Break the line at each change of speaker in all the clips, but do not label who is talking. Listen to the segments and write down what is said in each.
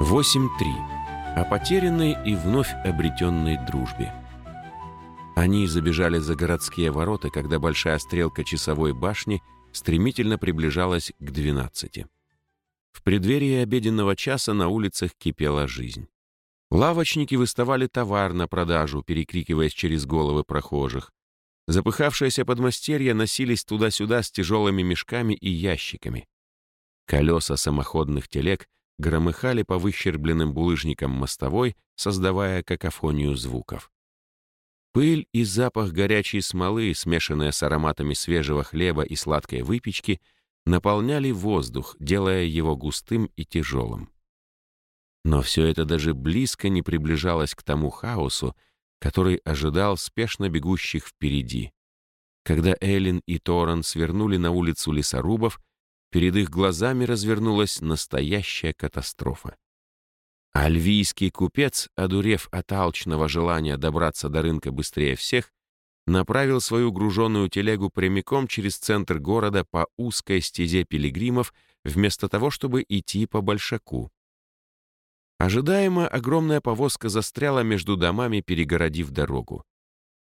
8.3. О потерянной и вновь обретенной дружбе. Они забежали за городские ворота, когда большая стрелка часовой башни стремительно приближалась к 12. В преддверии обеденного часа на улицах кипела жизнь. Лавочники выставали товар на продажу, перекрикиваясь через головы прохожих. Запыхавшиеся подмастерья носились туда-сюда с тяжелыми мешками и ящиками. Колеса самоходных телег громыхали по выщербленным булыжникам мостовой, создавая какофонию звуков. Пыль и запах горячей смолы, смешанные с ароматами свежего хлеба и сладкой выпечки, наполняли воздух, делая его густым и тяжелым. Но все это даже близко не приближалось к тому хаосу, который ожидал спешно бегущих впереди. Когда Эллен и Торрен свернули на улицу лесорубов, перед их глазами развернулась настоящая катастрофа. Альвийский купец, одурев от алчного желания добраться до рынка быстрее всех, направил свою груженную телегу прямиком через центр города по узкой стезе пилигримов, вместо того, чтобы идти по Большаку. Ожидаемо огромная повозка застряла между домами, перегородив дорогу.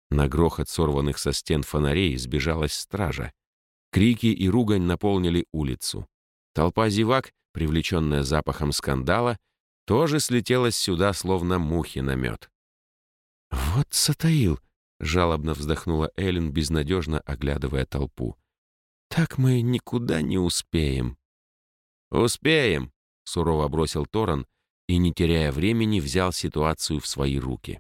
На грохот сорванных со стен фонарей сбежалась стража. Крики и ругань наполнили улицу. Толпа зевак, привлеченная запахом скандала, тоже слетелась сюда, словно мухи на мед. «Вот сатаил!» — жалобно вздохнула Эллен, безнадежно оглядывая толпу. «Так мы никуда не успеем». «Успеем!» — сурово бросил Торан и, не теряя времени, взял ситуацию в свои руки.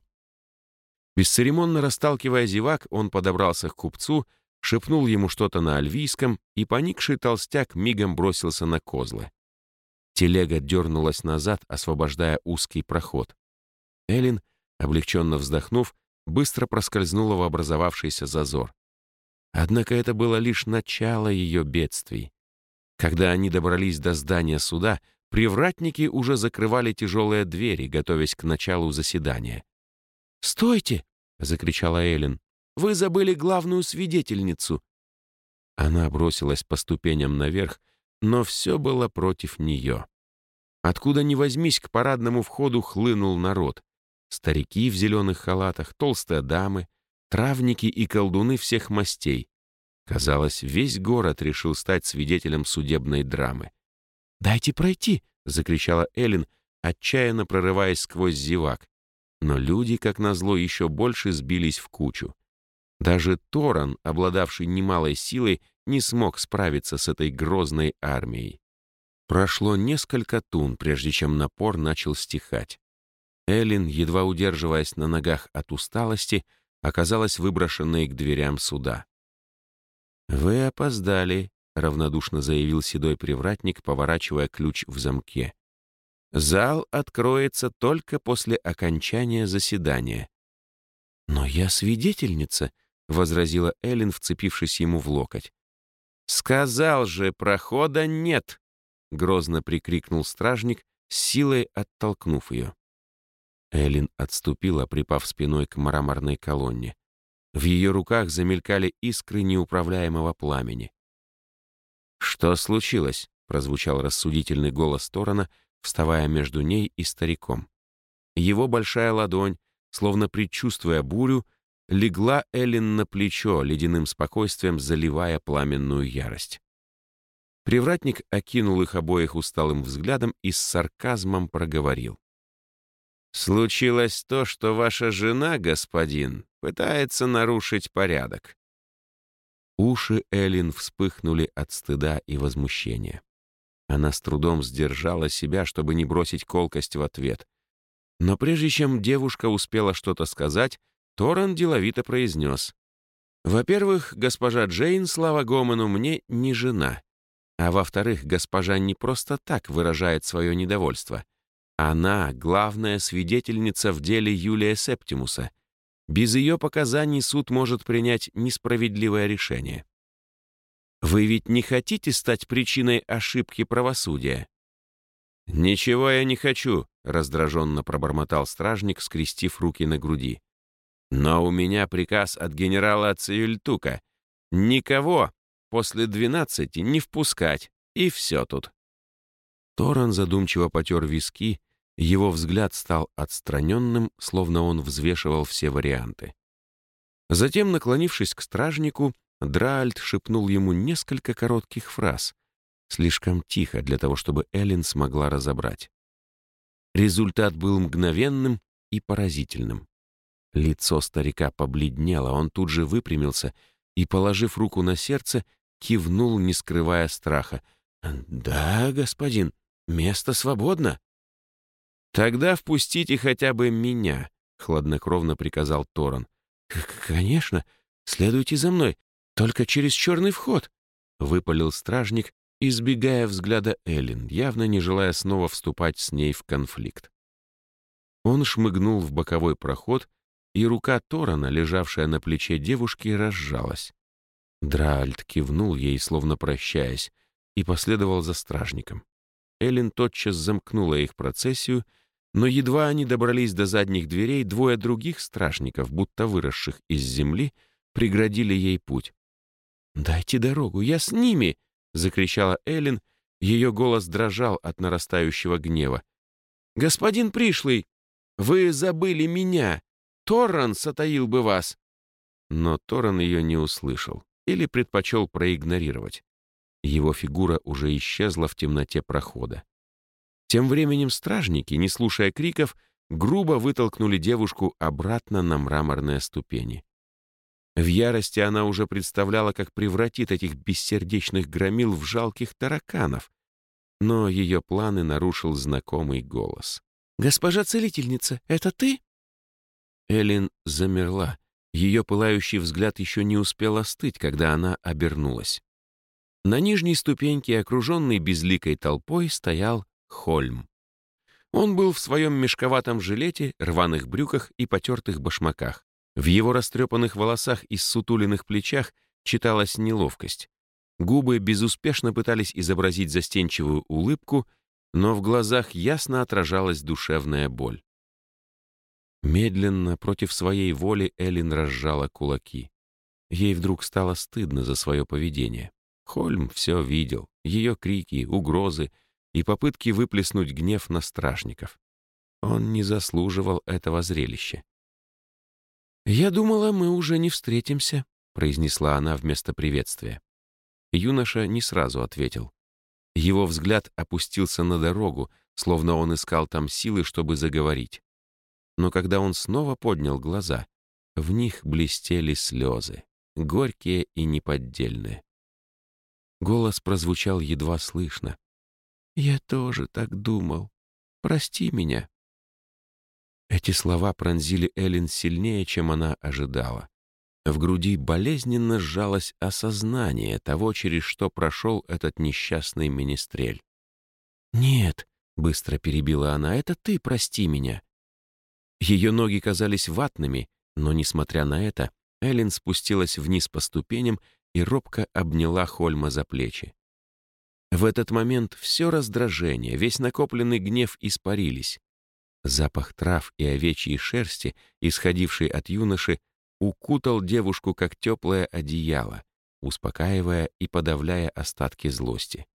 Бесцеремонно расталкивая зевак, он подобрался к купцу, шепнул ему что-то на альвийском, и поникший толстяк мигом бросился на козлы. Телега дернулась назад, освобождая узкий проход. Элин, облегченно вздохнув, быстро проскользнула в образовавшийся зазор. Однако это было лишь начало ее бедствий. Когда они добрались до здания суда, привратники уже закрывали тяжелые двери, готовясь к началу заседания. «Стойте!» — закричала Элин. «Вы забыли главную свидетельницу!» Она бросилась по ступеням наверх, но все было против нее. Откуда ни возьмись, к парадному входу хлынул народ. Старики в зеленых халатах, толстые дамы, травники и колдуны всех мастей. Казалось, весь город решил стать свидетелем судебной драмы. «Дайте пройти!» — закричала Эллен, отчаянно прорываясь сквозь зевак. Но люди, как назло, еще больше сбились в кучу. Даже Торан, обладавший немалой силой, не смог справиться с этой грозной армией. Прошло несколько тун, прежде чем напор начал стихать. Эллин, едва удерживаясь на ногах от усталости, оказалась выброшенной к дверям суда. «Вы опоздали», — равнодушно заявил седой привратник, поворачивая ключ в замке. «Зал откроется только после окончания заседания». «Но я свидетельница», — возразила Эллен, вцепившись ему в локоть. «Сказал же, прохода нет!» — грозно прикрикнул стражник, силой оттолкнув ее. Эллен отступила, припав спиной к мраморной колонне. В ее руках замелькали искры неуправляемого пламени. «Что случилось?» — прозвучал рассудительный голос Торана, вставая между ней и стариком. Его большая ладонь, словно предчувствуя бурю, легла Эллен на плечо, ледяным спокойствием заливая пламенную ярость. Привратник окинул их обоих усталым взглядом и с сарказмом проговорил. «Случилось то, что ваша жена, господин, пытается нарушить порядок». Уши Эллен вспыхнули от стыда и возмущения. Она с трудом сдержала себя, чтобы не бросить колкость в ответ. Но прежде чем девушка успела что-то сказать, Торрен деловито произнес. «Во-первых, госпожа Джейн, слава Гомону, мне не жена. А во-вторых, госпожа не просто так выражает свое недовольство. Она — главная свидетельница в деле Юлия Септимуса. Без ее показаний суд может принять несправедливое решение. Вы ведь не хотите стать причиной ошибки правосудия?» «Ничего я не хочу», — раздраженно пробормотал стражник, скрестив руки на груди. Но у меня приказ от генерала Циюльтука. Никого после двенадцати не впускать, и все тут. Торан задумчиво потер виски, Его взгляд стал отстраненным, словно он взвешивал все варианты. Затем, наклонившись к стражнику, Драальд шепнул ему несколько коротких фраз, слишком тихо для того, чтобы Эллен смогла разобрать. Результат был мгновенным и поразительным. Лицо старика побледнело, он тут же выпрямился и, положив руку на сердце, кивнул, не скрывая страха. «Да, господин, место свободно». «Тогда впустите хотя бы меня», — хладнокровно приказал Торон. «Конечно, следуйте за мной, только через черный вход», — выпалил стражник, избегая взгляда Эллен, явно не желая снова вступать с ней в конфликт. Он шмыгнул в боковой проход, и рука Торана, лежавшая на плече девушки, разжалась. Драальд кивнул ей, словно прощаясь, и последовал за стражником. Эллен тотчас замкнула их процессию, но едва они добрались до задних дверей, двое других стражников, будто выросших из земли, преградили ей путь. «Дайте дорогу, я с ними!» — закричала Эллен. Ее голос дрожал от нарастающего гнева. «Господин пришлый, вы забыли меня! Торран сотаил бы вас!» Но Торран ее не услышал или предпочел проигнорировать. Его фигура уже исчезла в темноте прохода. Тем временем стражники, не слушая криков, грубо вытолкнули девушку обратно на мраморные ступени. В ярости она уже представляла, как превратит этих бессердечных громил в жалких тараканов. Но ее планы нарушил знакомый голос. «Госпожа целительница, это ты?» Элин замерла. Ее пылающий взгляд еще не успел остыть, когда она обернулась. На нижней ступеньке, окруженной безликой толпой, стоял Хольм. Он был в своем мешковатом жилете, рваных брюках и потертых башмаках. В его растрепанных волосах и ссутуленных плечах читалась неловкость. Губы безуспешно пытались изобразить застенчивую улыбку, но в глазах ясно отражалась душевная боль. Медленно, против своей воли, Эллен разжала кулаки. Ей вдруг стало стыдно за свое поведение. Хольм все видел, ее крики, угрозы и попытки выплеснуть гнев на стражников. Он не заслуживал этого зрелища. «Я думала, мы уже не встретимся», — произнесла она вместо приветствия. Юноша не сразу ответил. Его взгляд опустился на дорогу, словно он искал там силы, чтобы заговорить. Но когда он снова поднял глаза, в них блестели слезы, горькие и неподдельные. Голос прозвучал едва слышно. «Я тоже так думал. Прости меня». Эти слова пронзили Эллен сильнее, чем она ожидала. В груди болезненно сжалось осознание того, через что прошел этот несчастный министрель. «Нет», — быстро перебила она, — «это ты прости меня». Ее ноги казались ватными, но, несмотря на это, Эллен спустилась вниз по ступеням и робко обняла Хольма за плечи. В этот момент все раздражение, весь накопленный гнев испарились. Запах трав и овечьей шерсти, исходивший от юноши, укутал девушку как теплое одеяло, успокаивая и подавляя остатки злости.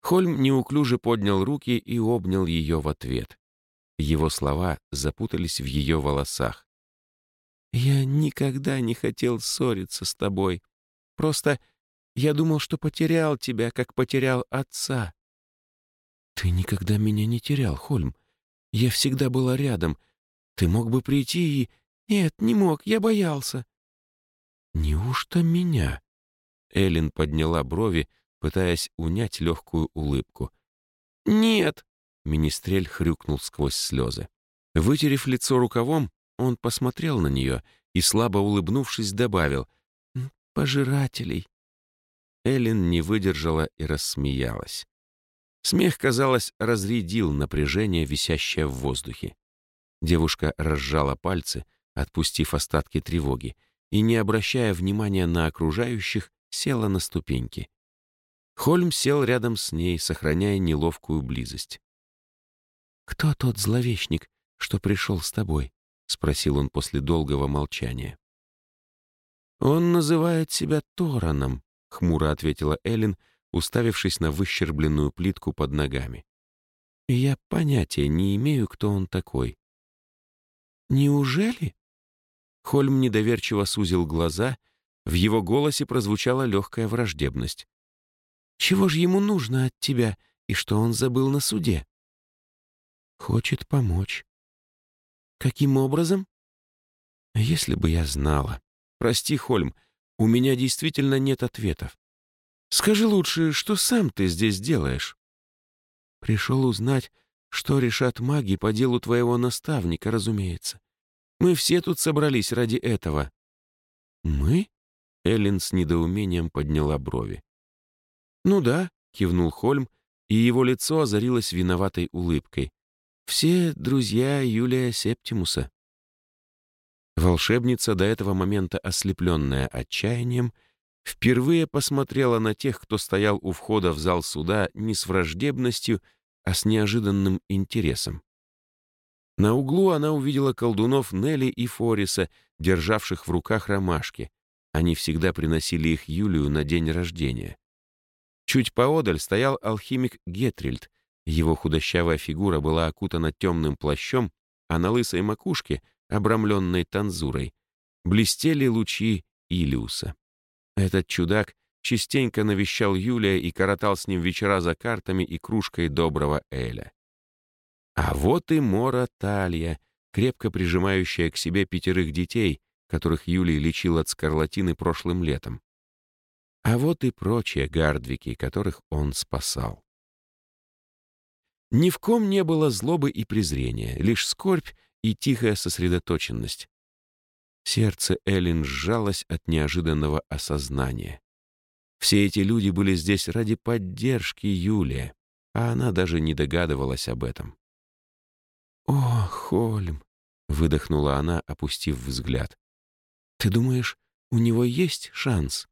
Хольм неуклюже поднял руки и обнял ее в ответ. Его слова запутались в ее волосах. «Я никогда не хотел ссориться с тобой. Просто я думал, что потерял тебя, как потерял отца». «Ты никогда меня не терял, Хольм. Я всегда была рядом. Ты мог бы прийти и...» «Нет, не мог, я боялся». «Неужто меня?» Эллен подняла брови, пытаясь унять легкую улыбку. «Нет!» — министрель хрюкнул сквозь слезы. Вытерев лицо рукавом, он посмотрел на нее и, слабо улыбнувшись, добавил «Пожирателей». Эллен не выдержала и рассмеялась. Смех, казалось, разрядил напряжение, висящее в воздухе. Девушка разжала пальцы, отпустив остатки тревоги, и, не обращая внимания на окружающих, села на ступеньки. Хольм сел рядом с ней, сохраняя неловкую близость. «Кто тот зловещник, что пришел с тобой?» — спросил он после долгого молчания. «Он называет себя Тораном», — хмуро ответила Эллен, уставившись на выщербленную плитку под ногами. я понятия не имею, кто он такой».
«Неужели?»
Хольм недоверчиво сузил глаза, в его голосе прозвучала легкая враждебность.
«Чего же ему нужно от тебя, и что он забыл на суде?»
«Хочет помочь».
«Каким образом?»
«Если бы я знала. Прости, Хольм, у меня действительно нет ответов. Скажи лучше, что сам ты здесь делаешь?»
«Пришел узнать, что решат маги по делу твоего наставника, разумеется. Мы все тут собрались ради этого».
«Мы?» — Эллен с недоумением подняла брови.
«Ну да», — кивнул Хольм, и его лицо озарилось виноватой улыбкой. «Все друзья Юлия Септимуса».
Волшебница, до этого момента ослепленная отчаянием, впервые посмотрела на тех, кто стоял у входа в зал суда не с враждебностью, а с неожиданным интересом. На углу она увидела колдунов Нелли и Фориса, державших в руках ромашки. Они всегда приносили их Юлию на день рождения. Чуть поодаль стоял алхимик Гетрильд. Его худощавая фигура была окутана темным плащом, а на лысой макушке, обрамленной танзурой, блестели лучи Илиуса. Этот чудак частенько навещал Юлия и коротал с ним вечера за картами и кружкой доброго Эля. А вот и Мора Талья, крепко прижимающая к себе пятерых детей, которых Юлий лечил от скарлатины прошлым летом. А вот и прочие гардвики, которых он спасал. Ни в ком не было злобы и презрения, лишь скорбь и тихая сосредоточенность. Сердце Эллен сжалось от неожиданного осознания. Все эти люди были здесь ради поддержки Юлия, а она даже не догадывалась об этом.
«О, Хольм!» — выдохнула она, опустив взгляд. «Ты думаешь, у него есть шанс?»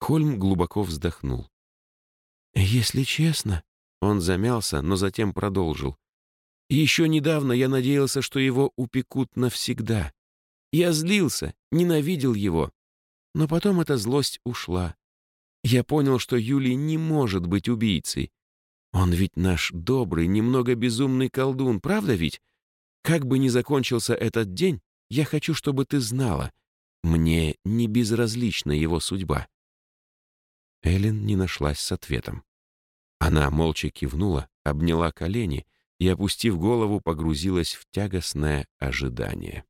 Хольм глубоко вздохнул.
«Если честно...» Он замялся, но затем продолжил. «Еще недавно я надеялся, что его упекут навсегда. Я злился, ненавидел его. Но потом эта злость ушла. Я понял, что Юлий не может быть убийцей. Он ведь наш добрый, немного безумный колдун, правда ведь? Как бы ни закончился этот день, я хочу, чтобы ты знала. Мне не безразлична его судьба».
Эллен не нашлась с ответом. Она молча кивнула, обняла колени и, опустив голову, погрузилась в тягостное ожидание.